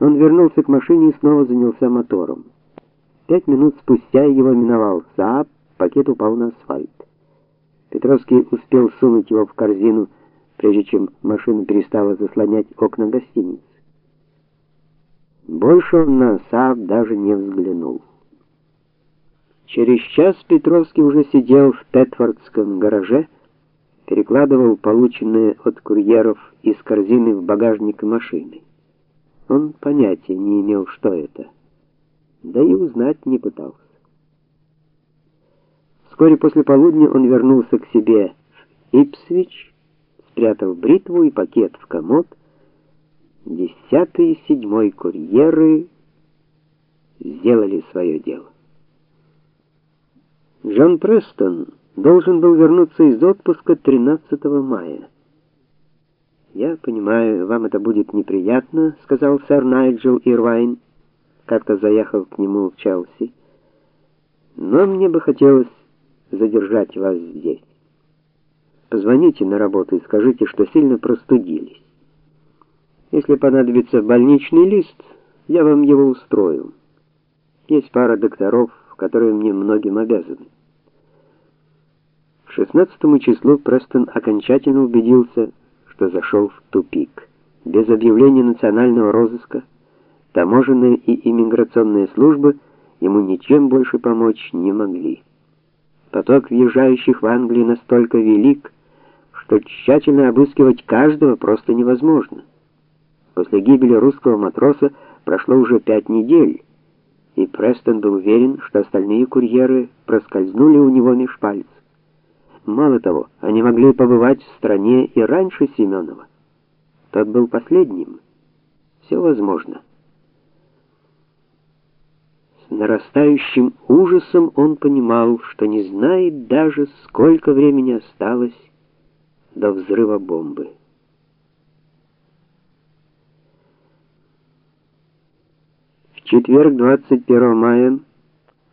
Он вернулся к машине и снова занялся мотором. Пять минут спустя его миновал Saab, пакет упал на асфальт. Петровский успел сунуть его в корзину, прежде чем машина перестала заслонять окна гостиницы. Больше он на Saab даже не взглянул. Через час Петровский уже сидел в Тетфордском гараже, перекладывал полученные от курьеров из корзины в багажник машины. Он понятия не имел, что это, да и узнать не пытался. Вскоре после полудня он вернулся к себе в Ипсвич, спрятав бритву и пакет в комод. Десятый и седьмой курьеры сделали свое дело. Джон Престон должен был вернуться из отпуска 13 мая. Я понимаю, вам это будет неприятно, сказал сэр Найджел Ирвайн, как-то заехав к нему в Челси. Но мне бы хотелось задержать вас здесь. Позвоните на работу и скажите, что сильно простудились. Если понадобится больничный лист, я вам его устрою. Есть пара докторов, которые мне многим обязаны. К 16 числу Престон окончательно убедился, что зашел в тупик. Без объявления национального розыска таможенные и иммиграционные службы ему ничем больше помочь не могли. Поток въезжающих в Англию настолько велик, что тщательно обыскивать каждого просто невозможно. После гибели русского матроса прошло уже пять недель, и Престон был уверен, что остальные курьеры проскользнули у него меж пальцев. Мало того, они могли побывать в стране и раньше Семенова. Тот был последним. Все возможно. С нарастающим ужасом он понимал, что не знает даже, сколько времени осталось до взрыва бомбы. В четверг, 21 мая,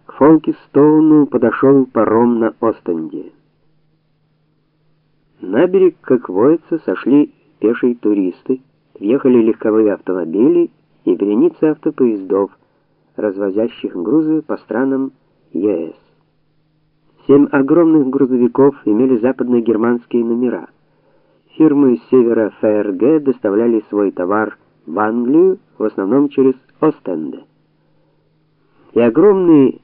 к Фолкистоуну подошел паром на Остенде. На берег, как водится, сошли пешие туристы, въехали легковые автомобили и вереницы автопоездов, развозящих грузы по странам ЕС. Семь огромных грузовиков имели западно-германские номера. Фирмы севера ФРГ доставляли свой товар в Англию, в основном через Остенде. И огромный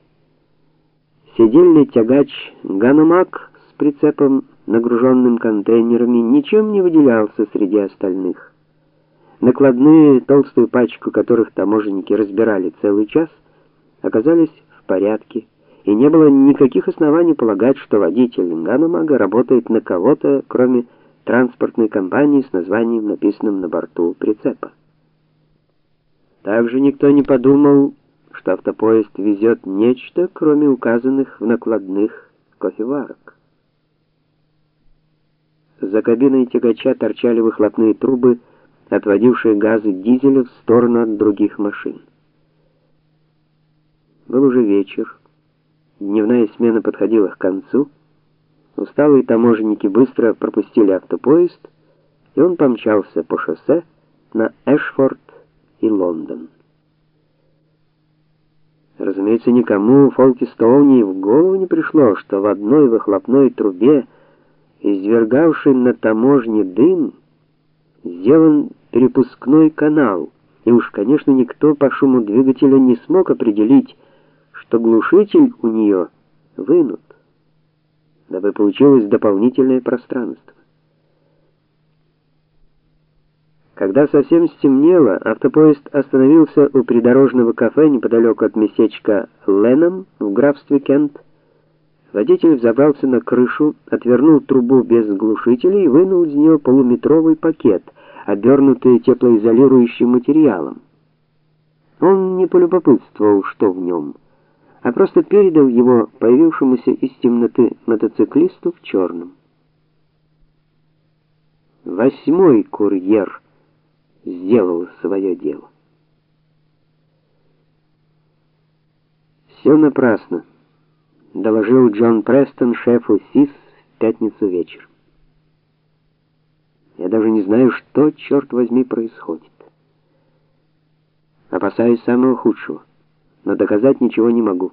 сидельный тягач Ганомаг с прицепом нагруженным контейнерами, ничем не выделялся среди остальных. Накладные, толстую пачку которых таможенники разбирали целый час, оказались в порядке, и не было никаких оснований полагать, что водитель Ганомага работает на кого-то, кроме транспортной компании с названием, написанным на борту прицепа. Также никто не подумал, что автопоезд везет нечто, кроме указанных в накладных кофеварок. За кабиной тягача торчали выхлопные трубы, отводившие газы дизеля в сторону от других машин. Был уже вечер. Дневная смена подходила к концу. Усталые таможенники быстро пропустили автопоезд, и он помчался по шоссе на Эшфорд и Лондон. Разумеется, никому в Фолкистоуне в голову не пришло, что в одной выхлопной трубе извергавший на таможне дым, сделан перепускной канал, и уж, конечно, никто по шуму двигателя не смог определить, что глушитель у нее вынут, дабы получилось дополнительное пространство. Когда совсем стемнело, автопоезд остановился у придорожного кафе неподалеку от местечка Леном в графстве Кент. Водитель взобрался на крышу, отвернул трубу без глушителя и вынул из нее полуметровый пакет, обернутый теплоизолирующим материалом. Он не полюбопытствовал, что в нем, а просто передал его появившемуся из темноты мотоциклисту в черном. Восьмой курьер сделал свое дело. Все напрасно доложил Джон Престон шефу СИС в пятницу вечером. Я даже не знаю, что черт возьми происходит. Опасаюсь самого худшего, но доказать ничего не могу.